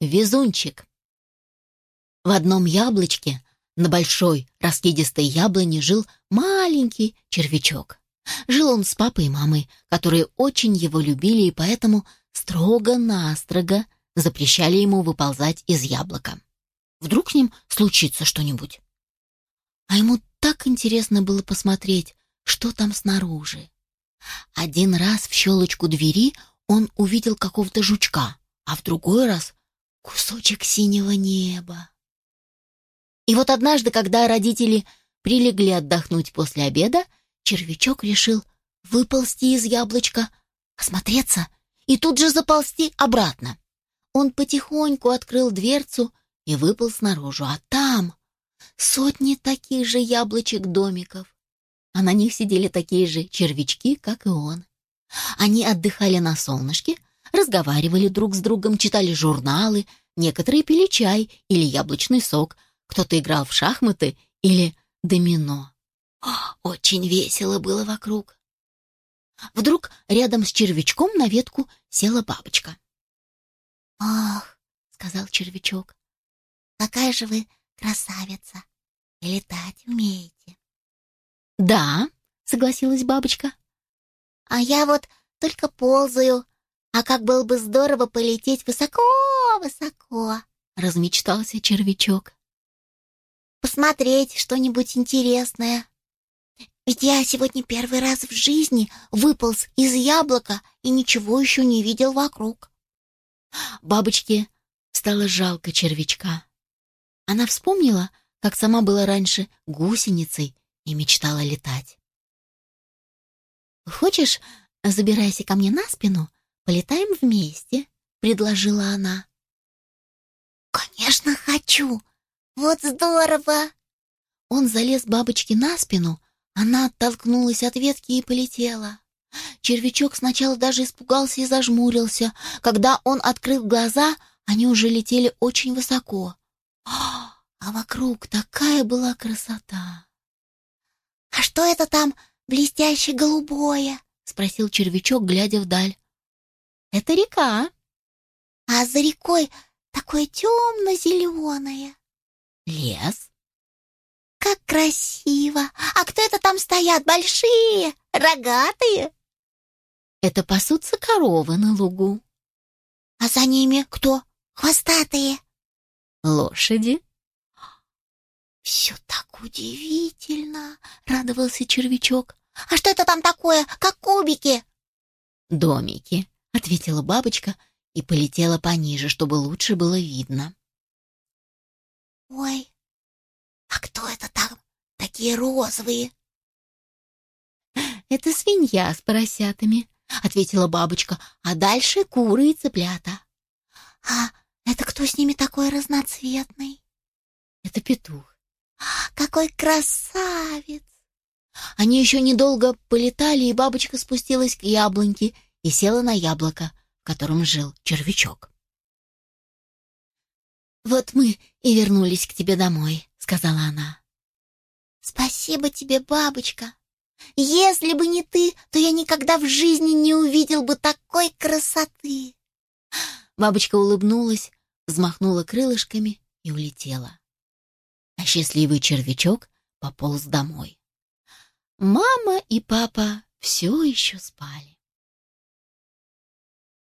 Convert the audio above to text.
Везунчик. В одном яблочке на большой раскидистой яблоне жил маленький червячок. Жил он с папой и мамой, которые очень его любили и поэтому строго-настрого запрещали ему выползать из яблока. Вдруг с ним случится что-нибудь. А ему так интересно было посмотреть, что там снаружи. Один раз в щелочку двери он увидел какого-то жучка, а в другой раз — кусочек синего неба. И вот однажды, когда родители прилегли отдохнуть после обеда, червячок решил выползти из яблочка, осмотреться и тут же заползти обратно. Он потихоньку открыл дверцу и выполз наружу, а там сотни таких же яблочек-домиков, а на них сидели такие же червячки, как и он. Они отдыхали на солнышке, разговаривали друг с другом, читали журналы, некоторые пили чай или яблочный сок, кто-то играл в шахматы или домино. Очень весело было вокруг. Вдруг рядом с червячком на ветку села бабочка. «Ах!» — сказал червячок. «Какая же вы красавица! И летать умеете!» «Да», — согласилась бабочка. «А я вот только ползаю. А как было бы здорово полететь высоко-высоко!» — размечтался червячок. «Посмотреть что-нибудь интересное. Ведь я сегодня первый раз в жизни выполз из яблока и ничего еще не видел вокруг». Бабочке стало жалко червячка. Она вспомнила, как сама была раньше гусеницей и мечтала летать. «Хочешь, забирайся ко мне на спину, полетаем вместе?» — предложила она. «Конечно хочу! Вот здорово!» Он залез бабочке на спину, она оттолкнулась от ветки и полетела. Червячок сначала даже испугался и зажмурился. Когда он открыл глаза, они уже летели очень высоко. А вокруг такая была красота! «А что это там блестяще голубое?» — спросил червячок, глядя вдаль. «Это река». «А за рекой такое темно-зеленое». «Лес». «Как красиво! А кто это там стоят? Большие, рогатые?» «Это пасутся коровы на лугу». «А за ними кто? Хвостатые?» «Лошади». «Все так удивительно!» — радовался червячок. «А что это там такое, как кубики?» «Домики», — ответила бабочка и полетела пониже, чтобы лучше было видно. «Ой, а кто это там? Такие розовые?» «Это свинья с поросятами», — ответила бабочка, «а дальше куры и цыплята». «А это кто с ними такой разноцветный?» «Это петух». Какой красавец! Они еще недолго полетали, и бабочка спустилась к яблоньке и села на яблоко, в котором жил червячок. «Вот мы и вернулись к тебе домой», — сказала она. «Спасибо тебе, бабочка. Если бы не ты, то я никогда в жизни не увидел бы такой красоты». Бабочка улыбнулась, взмахнула крылышками и улетела а счастливый червячок пополз домой. Мама и папа все еще спали.